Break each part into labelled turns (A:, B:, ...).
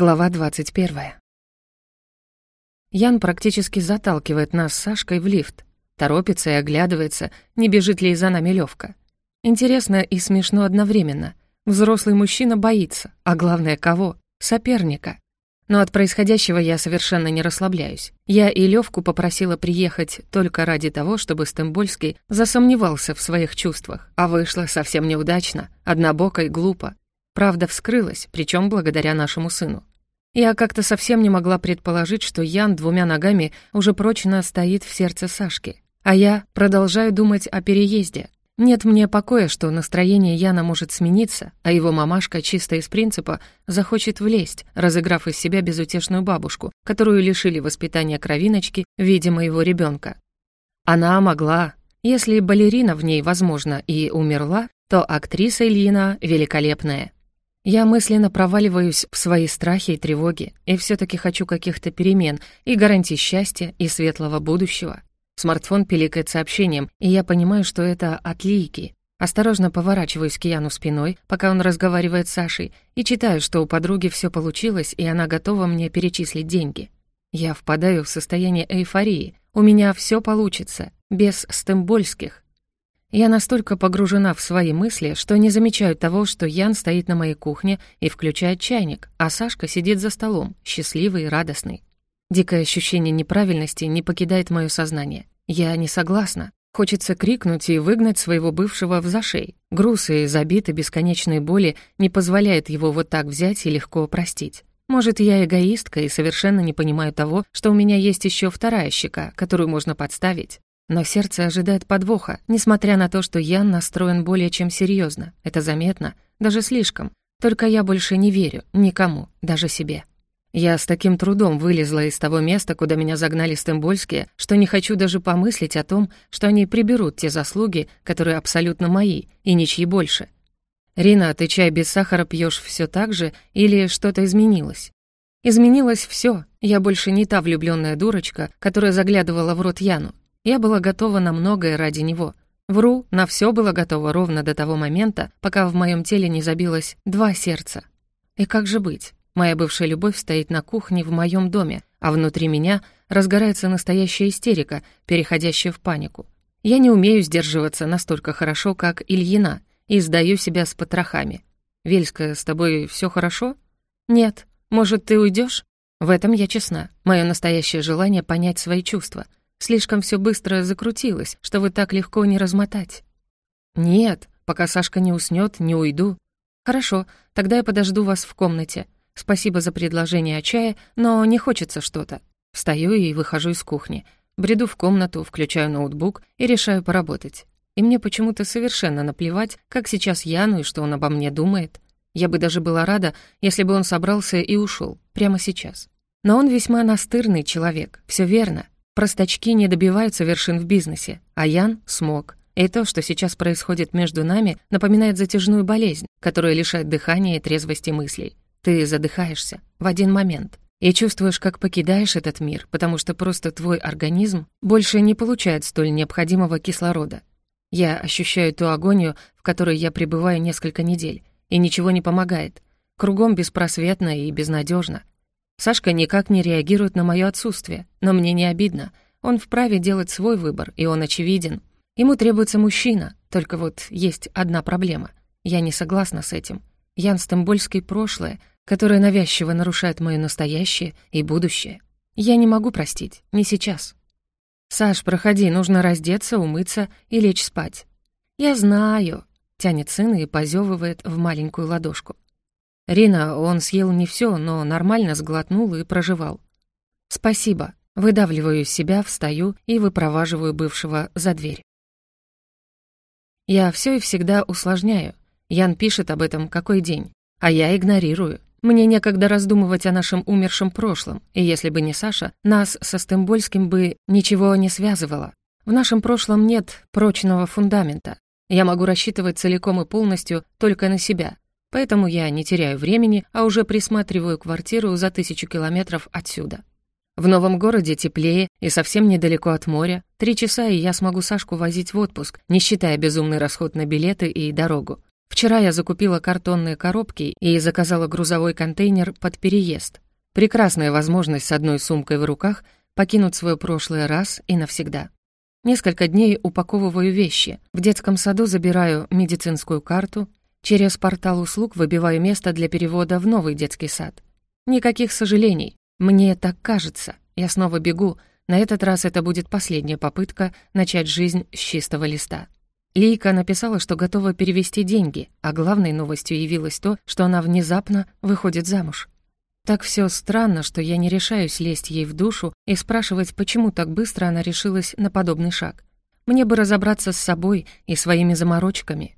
A: Глава 21. Ян практически заталкивает нас с Сашкой в лифт. Торопится и оглядывается, не бежит ли за нами Левка. Интересно и смешно одновременно. Взрослый мужчина боится, а главное кого? Соперника. Но от происходящего я совершенно не расслабляюсь. Я и Левку попросила приехать только ради того, чтобы Стембольский засомневался в своих чувствах, а вышло совсем неудачно, однобоко и глупо. Правда вскрылась, причем благодаря нашему сыну. Я как-то совсем не могла предположить, что Ян двумя ногами уже прочно стоит в сердце Сашки. А я продолжаю думать о переезде. Нет мне покоя, что настроение Яна может смениться, а его мамашка чисто из принципа захочет влезть, разыграв из себя безутешную бабушку, которую лишили воспитания кровиночки в виде моего ребенка. Она могла. Если балерина в ней, возможно, и умерла, то актриса Ильина великолепная. Я мысленно проваливаюсь в свои страхи и тревоги, и все таки хочу каких-то перемен и гарантий счастья и светлого будущего. Смартфон пиликает сообщением, и я понимаю, что это от Лики. Осторожно поворачиваюсь к Яну спиной, пока он разговаривает с Сашей, и читаю, что у подруги все получилось, и она готова мне перечислить деньги. Я впадаю в состояние эйфории. У меня все получится, без стембольских, я настолько погружена в свои мысли, что не замечаю того, что Ян стоит на моей кухне и включает чайник, а Сашка сидит за столом, счастливый и радостный. Дикое ощущение неправильности не покидает мое сознание. Я не согласна. Хочется крикнуть и выгнать своего бывшего в зашей. Груз и забиты бесконечной боли не позволяет его вот так взять и легко простить. Может, я эгоистка и совершенно не понимаю того, что у меня есть еще вторая щека, которую можно подставить. Но сердце ожидает подвоха, несмотря на то, что Ян настроен более чем серьезно. Это заметно, даже слишком. Только я больше не верю никому, даже себе. Я с таким трудом вылезла из того места, куда меня загнали стембольские, что не хочу даже помыслить о том, что они приберут те заслуги, которые абсолютно мои, и ничьи больше. «Рина, ты чай без сахара пьешь все так же или что-то изменилось?» «Изменилось все. Я больше не та влюбленная дурочка, которая заглядывала в рот Яну. Я была готова на многое ради него. Вру, на все было готово ровно до того момента, пока в моем теле не забилось два сердца. И как же быть? Моя бывшая любовь стоит на кухне в моем доме, а внутри меня разгорается настоящая истерика, переходящая в панику. Я не умею сдерживаться настолько хорошо, как Ильина, и сдаю себя с потрохами. «Вельская, с тобой все хорошо?» «Нет. Может, ты уйдешь? В этом я честна. Мое настоящее желание понять свои чувства — Слишком все быстро закрутилось, что вы так легко не размотать. Нет, пока Сашка не уснет, не уйду. Хорошо, тогда я подожду вас в комнате. Спасибо за предложение о чае, но не хочется что-то. Встаю и выхожу из кухни. Бреду в комнату, включаю ноутбук и решаю поработать. И мне почему-то совершенно наплевать, как сейчас Яну и что он обо мне думает. Я бы даже была рада, если бы он собрался и ушел прямо сейчас. Но он весьма настырный человек, все верно. Простачки не добиваются вершин в бизнесе, а Ян смог. И то, что сейчас происходит между нами, напоминает затяжную болезнь, которая лишает дыхания и трезвости мыслей. Ты задыхаешься в один момент и чувствуешь, как покидаешь этот мир, потому что просто твой организм больше не получает столь необходимого кислорода. Я ощущаю ту агонию, в которой я пребываю несколько недель, и ничего не помогает. Кругом беспросветно и безнадежно. Сашка никак не реагирует на мое отсутствие, но мне не обидно. Он вправе делать свой выбор, и он очевиден. Ему требуется мужчина, только вот есть одна проблема. Я не согласна с этим. Ян Стамбольский прошлое, которое навязчиво нарушает мое настоящее и будущее. Я не могу простить, не сейчас. «Саш, проходи, нужно раздеться, умыться и лечь спать». «Я знаю», — тянет сын и позевывает в маленькую ладошку. Рина, он съел не все, но нормально сглотнул и проживал. «Спасибо». Выдавливаю из себя, встаю и выпроваживаю бывшего за дверь. Я все и всегда усложняю. Ян пишет об этом какой день, а я игнорирую. Мне некогда раздумывать о нашем умершем прошлом, и если бы не Саша, нас со Стембольским бы ничего не связывало. В нашем прошлом нет прочного фундамента. Я могу рассчитывать целиком и полностью только на себя, Поэтому я не теряю времени, а уже присматриваю квартиру за тысячу километров отсюда. В новом городе теплее и совсем недалеко от моря. Три часа, и я смогу Сашку возить в отпуск, не считая безумный расход на билеты и дорогу. Вчера я закупила картонные коробки и заказала грузовой контейнер под переезд. Прекрасная возможность с одной сумкой в руках покинуть свое прошлое раз и навсегда. Несколько дней упаковываю вещи. В детском саду забираю медицинскую карту. Через портал услуг выбиваю место для перевода в новый детский сад. Никаких сожалений. Мне так кажется. Я снова бегу. На этот раз это будет последняя попытка начать жизнь с чистого листа. Лейка написала, что готова перевести деньги, а главной новостью явилось то, что она внезапно выходит замуж. Так все странно, что я не решаюсь лезть ей в душу и спрашивать, почему так быстро она решилась на подобный шаг. Мне бы разобраться с собой и своими заморочками.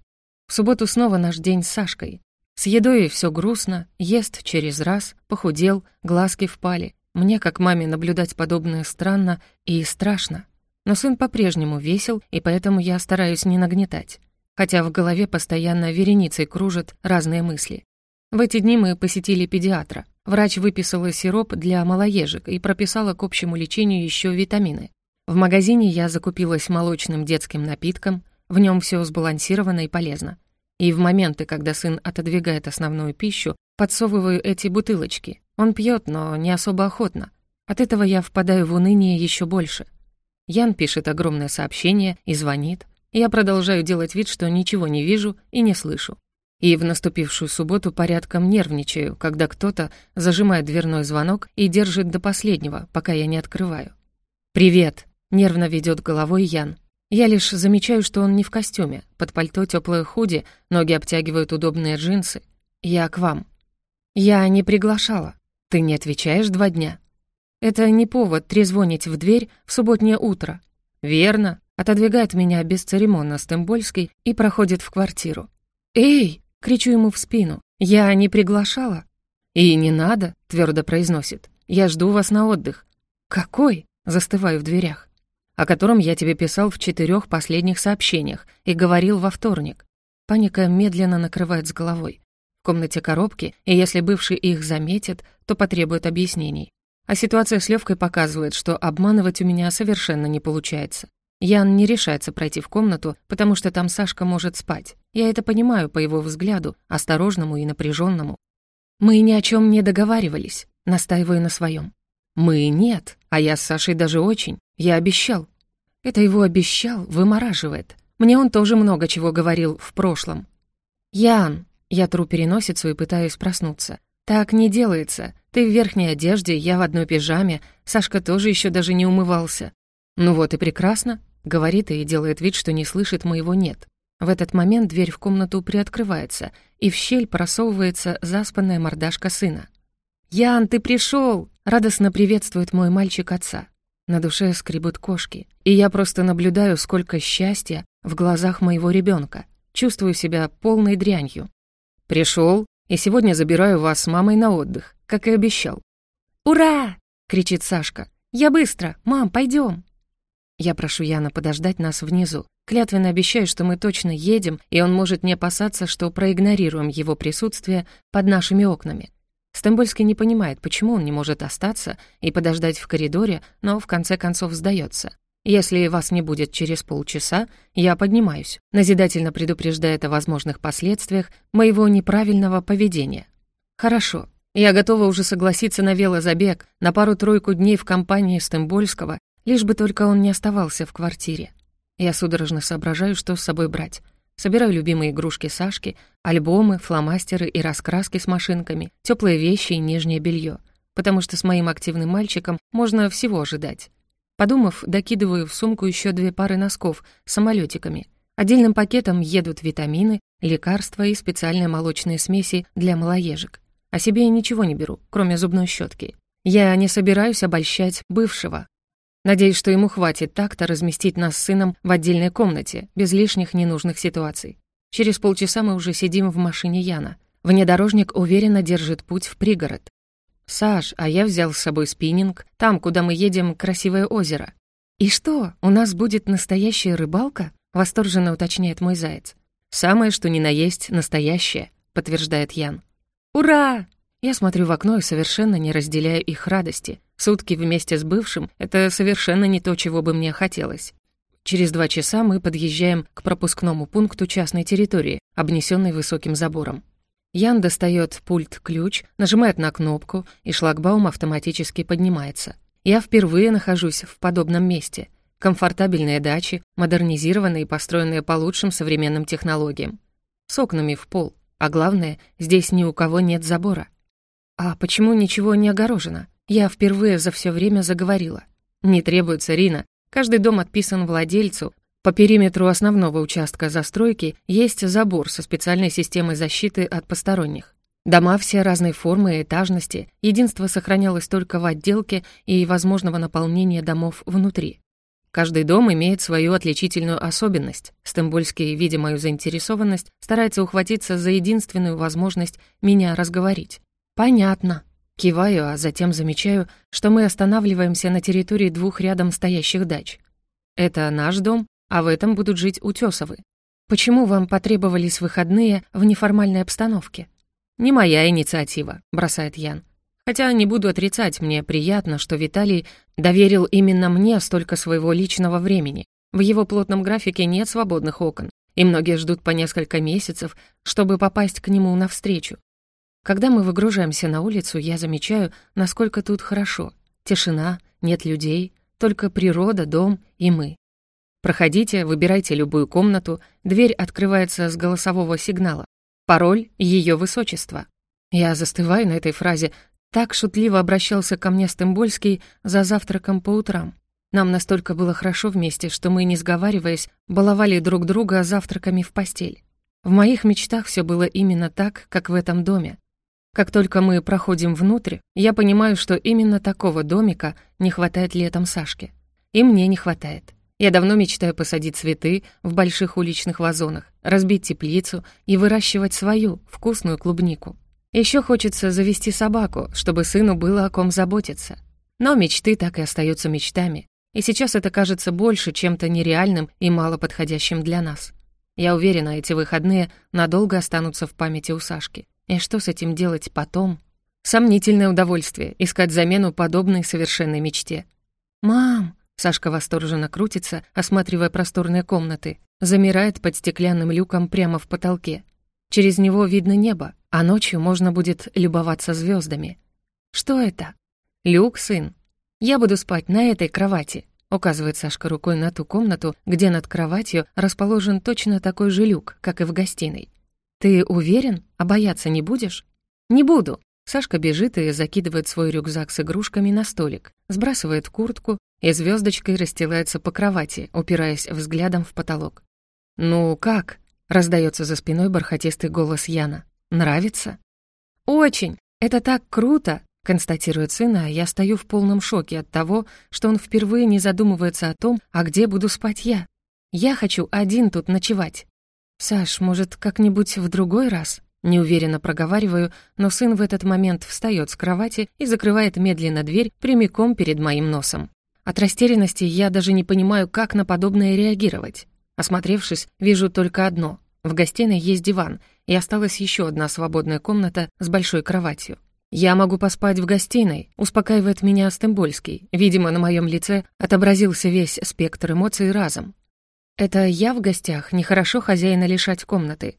A: В субботу снова наш день с Сашкой. С едой все грустно, ест через раз, похудел, глазки впали. Мне, как маме, наблюдать подобное странно и страшно. Но сын по-прежнему весел, и поэтому я стараюсь не нагнетать. Хотя в голове постоянно вереницей кружат разные мысли. В эти дни мы посетили педиатра. Врач выписала сироп для малоежек и прописала к общему лечению еще витамины. В магазине я закупилась молочным детским напитком, в нем все сбалансировано и полезно. И в моменты, когда сын отодвигает основную пищу, подсовываю эти бутылочки. Он пьет, но не особо охотно. От этого я впадаю в уныние еще больше. Ян пишет огромное сообщение и звонит. Я продолжаю делать вид, что ничего не вижу и не слышу. И в наступившую субботу порядком нервничаю, когда кто-то зажимает дверной звонок и держит до последнего, пока я не открываю. «Привет!» — нервно ведет головой Ян. Я лишь замечаю, что он не в костюме. Под пальто теплое худи, ноги обтягивают удобные джинсы. Я к вам. Я не приглашала. Ты не отвечаешь два дня. Это не повод трезвонить в дверь в субботнее утро. Верно. Отодвигает меня бесцеремонно Стембольский и проходит в квартиру. «Эй!» Кричу ему в спину. «Я не приглашала». «И не надо», — твердо произносит. «Я жду вас на отдых». «Какой?» — застываю в дверях. «О котором я тебе писал в четырех последних сообщениях и говорил во вторник». Паника медленно накрывает с головой. В комнате коробки, и если бывший их заметит, то потребует объяснений. А ситуация с Левкой показывает, что обманывать у меня совершенно не получается. Ян не решается пройти в комнату, потому что там Сашка может спать. Я это понимаю по его взгляду, осторожному и напряженному. Мы ни о чем не договаривались, настаиваю на своем. Мы нет, а я с Сашей даже очень. Я обещал. Это его обещал вымораживает. Мне он тоже много чего говорил в прошлом. Ян, я тру переносицу и пытаюсь проснуться. Так не делается. Ты в верхней одежде, я в одной пижаме. Сашка тоже еще даже не умывался. Ну вот и прекрасно. Говорит и делает вид, что не слышит моего «нет». В этот момент дверь в комнату приоткрывается, и в щель просовывается заспанная мордашка сына. «Ян, ты пришел! радостно приветствует мой мальчик отца. На душе скребут кошки, и я просто наблюдаю, сколько счастья в глазах моего ребенка. Чувствую себя полной дрянью. Пришел, и сегодня забираю вас с мамой на отдых, как и обещал. «Ура!» — кричит Сашка. «Я быстро! Мам, пойдем!» Я прошу Яна подождать нас внизу. Клятвенно обещаю, что мы точно едем, и он может не опасаться, что проигнорируем его присутствие под нашими окнами. Стамбульский не понимает, почему он не может остаться и подождать в коридоре, но в конце концов сдается. «Если вас не будет через полчаса, я поднимаюсь», назидательно предупреждает о возможных последствиях моего неправильного поведения. «Хорошо, я готова уже согласиться на велозабег, на пару-тройку дней в компании Стембольского Лишь бы только он не оставался в квартире. Я судорожно соображаю, что с собой брать. Собираю любимые игрушки Сашки, альбомы, фломастеры и раскраски с машинками, теплые вещи и нижнее белье, потому что с моим активным мальчиком можно всего ожидать. Подумав, докидываю в сумку еще две пары носков с самолетиками. Отдельным пакетом едут витамины, лекарства и специальные молочные смеси для малоежек. О себе я ничего не беру, кроме зубной щетки. Я не собираюсь обольщать бывшего, Надеюсь, что ему хватит так-то разместить нас с сыном в отдельной комнате, без лишних ненужных ситуаций. Через полчаса мы уже сидим в машине Яна. Внедорожник уверенно держит путь в пригород. «Саш, а я взял с собой спиннинг. Там, куда мы едем, красивое озеро». «И что, у нас будет настоящая рыбалка?» — восторженно уточняет мой заяц. «Самое, что ни на есть, настоящее», — подтверждает Ян. «Ура!» Я смотрю в окно и совершенно не разделяю их радости. Сутки вместе с бывшим — это совершенно не то, чего бы мне хотелось. Через два часа мы подъезжаем к пропускному пункту частной территории, обнесенной высоким забором. Ян достает пульт-ключ, нажимает на кнопку, и шлагбаум автоматически поднимается. Я впервые нахожусь в подобном месте. Комфортабельные дачи, модернизированные и построенные по лучшим современным технологиям. С окнами в пол. А главное, здесь ни у кого нет забора. А почему ничего не огорожено? Я впервые за все время заговорила. Не требуется Рина, Каждый дом отписан владельцу. По периметру основного участка застройки есть забор со специальной системой защиты от посторонних. Дома все разной формы и этажности, единство сохранялось только в отделке и возможного наполнения домов внутри. Каждый дом имеет свою отличительную особенность. Стамбульский, видя мою заинтересованность, старается ухватиться за единственную возможность меня разговорить. «Понятно», Киваю, а затем замечаю, что мы останавливаемся на территории двух рядом стоящих дач. Это наш дом, а в этом будут жить Утёсовы. Почему вам потребовались выходные в неформальной обстановке? Не моя инициатива, бросает Ян. Хотя не буду отрицать, мне приятно, что Виталий доверил именно мне столько своего личного времени. В его плотном графике нет свободных окон, и многие ждут по несколько месяцев, чтобы попасть к нему навстречу. Когда мы выгружаемся на улицу, я замечаю, насколько тут хорошо. Тишина, нет людей, только природа, дом и мы. Проходите, выбирайте любую комнату, дверь открывается с голосового сигнала. Пароль — ее высочество. Я застываю на этой фразе. Так шутливо обращался ко мне Стымбольский за завтраком по утрам. Нам настолько было хорошо вместе, что мы, не сговариваясь, баловали друг друга завтраками в постель. В моих мечтах все было именно так, как в этом доме. Как только мы проходим внутрь, я понимаю, что именно такого домика не хватает летом Сашке. И мне не хватает. Я давно мечтаю посадить цветы в больших уличных вазонах, разбить теплицу и выращивать свою вкусную клубнику. Еще хочется завести собаку, чтобы сыну было о ком заботиться. Но мечты так и остаются мечтами. И сейчас это кажется больше чем-то нереальным и мало подходящим для нас. Я уверена, эти выходные надолго останутся в памяти у Сашки. И что с этим делать потом? Сомнительное удовольствие — искать замену подобной совершенной мечте. «Мам!» — Сашка восторженно крутится, осматривая просторные комнаты. Замирает под стеклянным люком прямо в потолке. Через него видно небо, а ночью можно будет любоваться звездами. «Что это?» «Люк, сын. Я буду спать на этой кровати», — указывает Сашка рукой на ту комнату, где над кроватью расположен точно такой же люк, как и в гостиной. «Ты уверен? А бояться не будешь?» «Не буду». Сашка бежит и закидывает свой рюкзак с игрушками на столик, сбрасывает куртку и звездочкой расстилается по кровати, упираясь взглядом в потолок. «Ну как?» — раздается за спиной бархатистый голос Яна. «Нравится?» «Очень! Это так круто!» — констатирует сын, а я стою в полном шоке от того, что он впервые не задумывается о том, а где буду спать я. Я хочу один тут ночевать. «Саш, может, как-нибудь в другой раз?» Неуверенно проговариваю, но сын в этот момент встает с кровати и закрывает медленно дверь прямиком перед моим носом. От растерянности я даже не понимаю, как на подобное реагировать. Осмотревшись, вижу только одно. В гостиной есть диван, и осталась еще одна свободная комната с большой кроватью. «Я могу поспать в гостиной», — успокаивает меня Стембольский. Видимо, на моем лице отобразился весь спектр эмоций разом. Это я в гостях, нехорошо хозяина лишать комнаты.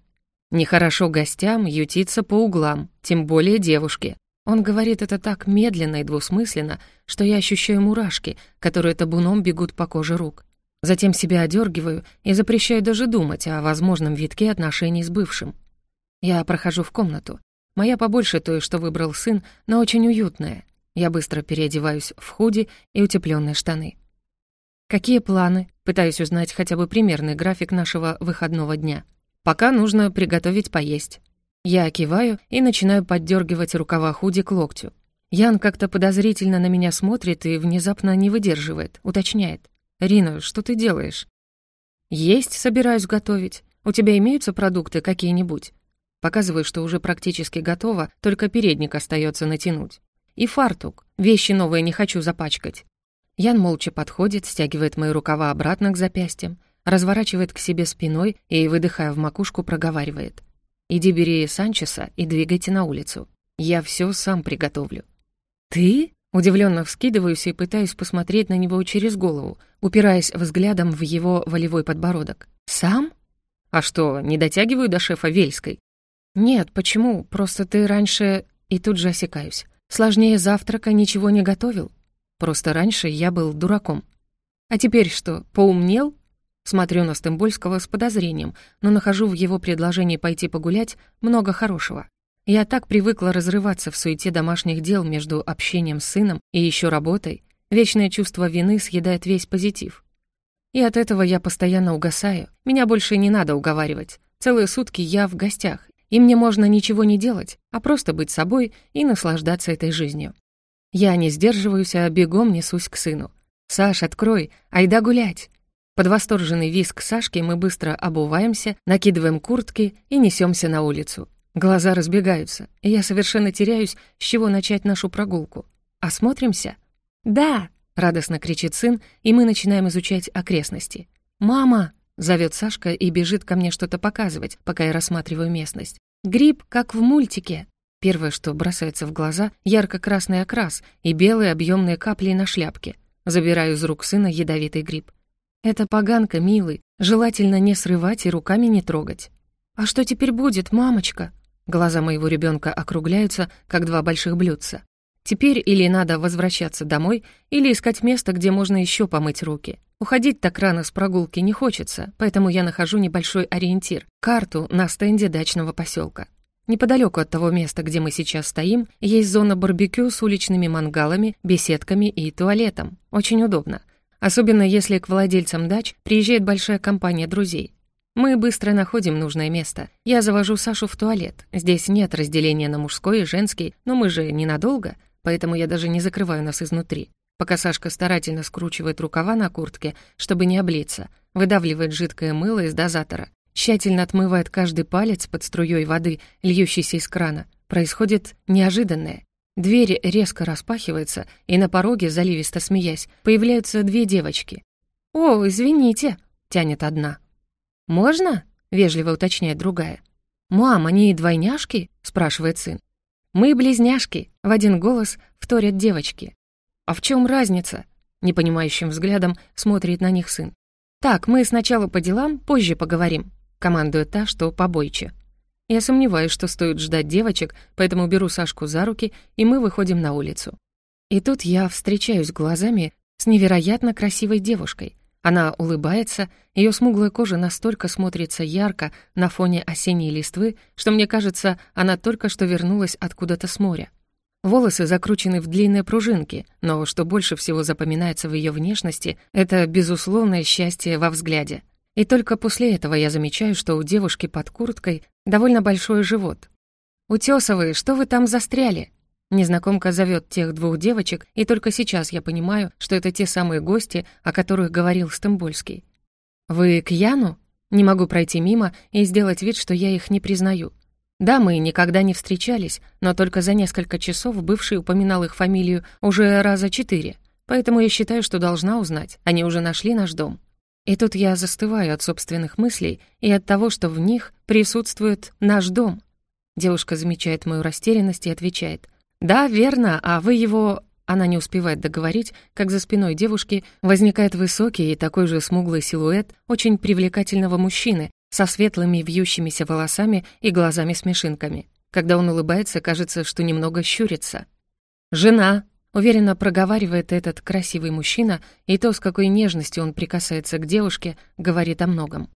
A: Нехорошо гостям ютиться по углам, тем более девушке. Он говорит это так медленно и двусмысленно, что я ощущаю мурашки, которые табуном бегут по коже рук. Затем себя одергиваю и запрещаю даже думать о возможном витке отношений с бывшим. Я прохожу в комнату. Моя побольше той, что выбрал сын, но очень уютная. Я быстро переодеваюсь в худи и утепленные штаны. Какие планы? Пытаюсь узнать хотя бы примерный график нашего выходного дня. Пока нужно приготовить поесть. Я киваю и начинаю поддергивать рукава худи к локтю. Ян как-то подозрительно на меня смотрит и внезапно не выдерживает, уточняет. «Рина, что ты делаешь?» «Есть собираюсь готовить. У тебя имеются продукты какие-нибудь?» Показываю, что уже практически готово, только передник остается натянуть. И фартук. Вещи новые не хочу запачкать. Ян молча подходит, стягивает мои рукава обратно к запястьям, разворачивает к себе спиной и, выдыхая в макушку, проговаривает. «Иди бери Санчеса и двигайте на улицу. Я все сам приготовлю». «Ты?» Удивленно вскидываюсь и пытаюсь посмотреть на него через голову, упираясь взглядом в его волевой подбородок. «Сам?» «А что, не дотягиваю до шефа Вельской?» «Нет, почему? Просто ты раньше...» И тут же осекаюсь. «Сложнее завтрака ничего не готовил. Просто раньше я был дураком. А теперь что, поумнел?» Смотрю на Стымбольского с подозрением, но нахожу в его предложении пойти погулять много хорошего. Я так привыкла разрываться в суете домашних дел между общением с сыном и еще работой. Вечное чувство вины съедает весь позитив. И от этого я постоянно угасаю. Меня больше не надо уговаривать. Целые сутки я в гостях, и мне можно ничего не делать, а просто быть собой и наслаждаться этой жизнью. Я не сдерживаюсь, а бегом несусь к сыну. «Саш, открой! Айда гулять!» Под восторженный визг Сашки мы быстро обуваемся, накидываем куртки и несемся на улицу. Глаза разбегаются, и я совершенно теряюсь, с чего начать нашу прогулку. «Осмотримся?» «Да!» — радостно кричит сын, и мы начинаем изучать окрестности. «Мама!» — зовет Сашка и бежит ко мне что-то показывать, пока я рассматриваю местность. «Гриб, как в мультике!» Первое, что бросается в глаза — ярко-красный окрас и белые объемные капли на шляпке. Забираю из рук сына ядовитый гриб. «Это поганка, милый, желательно не срывать и руками не трогать». «А что теперь будет, мамочка?» Глаза моего ребенка округляются, как два больших блюдца. Теперь или надо возвращаться домой, или искать место, где можно еще помыть руки. Уходить так рано с прогулки не хочется, поэтому я нахожу небольшой ориентир — карту на стенде дачного поселка. Неподалеку от того места, где мы сейчас стоим, есть зона барбекю с уличными мангалами, беседками и туалетом. Очень удобно. Особенно если к владельцам дач приезжает большая компания друзей. Мы быстро находим нужное место. Я завожу Сашу в туалет. Здесь нет разделения на мужской и женский, но мы же ненадолго, поэтому я даже не закрываю нас изнутри. Пока Сашка старательно скручивает рукава на куртке, чтобы не облиться, выдавливает жидкое мыло из дозатора, тщательно отмывает каждый палец под струей воды, льющейся из крана, происходит неожиданное. Дверь резко распахивается, и на пороге, заливисто смеясь, появляются две девочки. «О, извините», — тянет одна. «Можно?» — вежливо уточняет другая. «Мам, они двойняшки?» — спрашивает сын. «Мы близняшки», — в один голос вторят девочки. «А в чем разница?» — непонимающим взглядом смотрит на них сын. «Так, мы сначала по делам, позже поговорим», — командует та, что побойче. Я сомневаюсь, что стоит ждать девочек, поэтому беру Сашку за руки, и мы выходим на улицу. И тут я встречаюсь глазами с невероятно красивой девушкой. Она улыбается, ее смуглая кожа настолько смотрится ярко на фоне осенней листвы, что мне кажется, она только что вернулась откуда-то с моря. Волосы закручены в длинные пружинки, но что больше всего запоминается в ее внешности, это безусловное счастье во взгляде. И только после этого я замечаю, что у девушки под курткой довольно большой живот. «Утёсовые, что вы там застряли?» Незнакомка зовет тех двух девочек, и только сейчас я понимаю, что это те самые гости, о которых говорил Стамбульский. «Вы к Яну?» Не могу пройти мимо и сделать вид, что я их не признаю. Да, мы никогда не встречались, но только за несколько часов бывший упоминал их фамилию уже раза четыре, поэтому я считаю, что должна узнать, они уже нашли наш дом. И тут я застываю от собственных мыслей и от того, что в них присутствует наш дом. Девушка замечает мою растерянность и отвечает. «Да, верно, а вы его...» Она не успевает договорить, как за спиной девушки возникает высокий и такой же смуглый силуэт очень привлекательного мужчины со светлыми вьющимися волосами и глазами-смешинками. Когда он улыбается, кажется, что немного щурится. «Жена!» — уверенно проговаривает этот красивый мужчина, и то, с какой нежностью он прикасается к девушке, говорит о многом.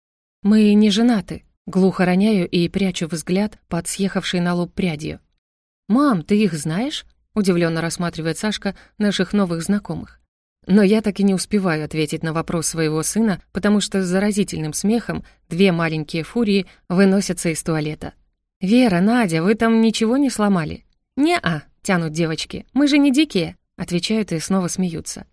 A: «Мы не женаты», — глухо роняю и прячу взгляд под съехавшей на лоб прядью. «Мам, ты их знаешь?» — удивленно рассматривает Сашка наших новых знакомых. Но я так и не успеваю ответить на вопрос своего сына, потому что с заразительным смехом две маленькие фурии выносятся из туалета. «Вера, Надя, вы там ничего не сломали?» «Не-а», — тянут девочки, «мы же не дикие», — отвечают и снова смеются.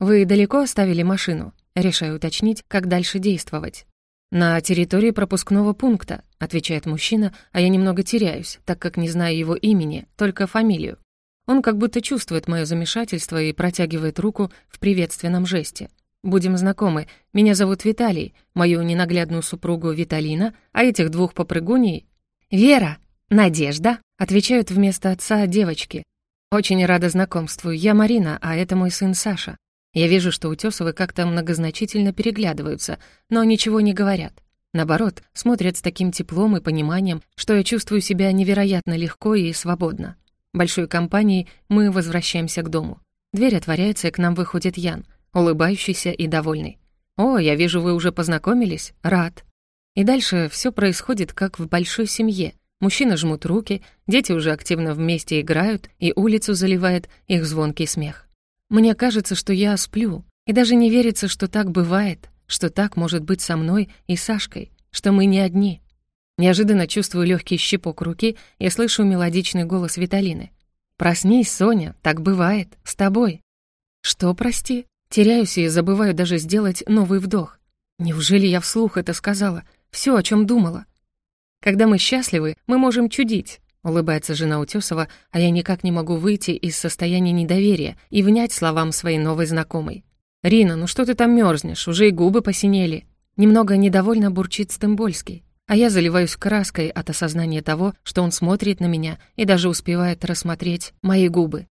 A: «Вы далеко оставили машину?» Решаю уточнить, как дальше действовать. «На территории пропускного пункта», — отвечает мужчина, а я немного теряюсь, так как не знаю его имени, только фамилию. Он как будто чувствует мое замешательство и протягивает руку в приветственном жесте. «Будем знакомы. Меня зовут Виталий, мою ненаглядную супругу Виталина, а этих двух попрыгуней...» «Вера! Надежда!» — отвечают вместо отца девочки. «Очень рада знакомству. Я Марина, а это мой сын Саша. Я вижу, что Утёсовы как-то многозначительно переглядываются, но ничего не говорят. Наоборот, смотрят с таким теплом и пониманием, что я чувствую себя невероятно легко и свободно. Большой компанией мы возвращаемся к дому. Дверь отворяется, и к нам выходит Ян, улыбающийся и довольный. «О, я вижу, вы уже познакомились. Рад». И дальше все происходит, как в большой семье. Мужчины жмут руки, дети уже активно вместе играют, и улицу заливает их звонкий смех. Мне кажется, что я сплю, и даже не верится, что так бывает, что так может быть со мной и Сашкой, что мы не одни. Неожиданно чувствую легкий щипок руки и слышу мелодичный голос Виталины. «Проснись, Соня, так бывает, с тобой». «Что, прости?» Теряюсь и забываю даже сделать новый вдох. Неужели я вслух это сказала? Все, о чем думала. Когда мы счастливы, мы можем чудить, улыбается жена Утесова, а я никак не могу выйти из состояния недоверия и внять словам своей новой знакомой. «Рина, ну что ты там мерзнешь? Уже и губы посинели». Немного недовольно бурчит Стымбольский, а я заливаюсь краской от осознания того, что он смотрит на меня и даже успевает рассмотреть мои губы.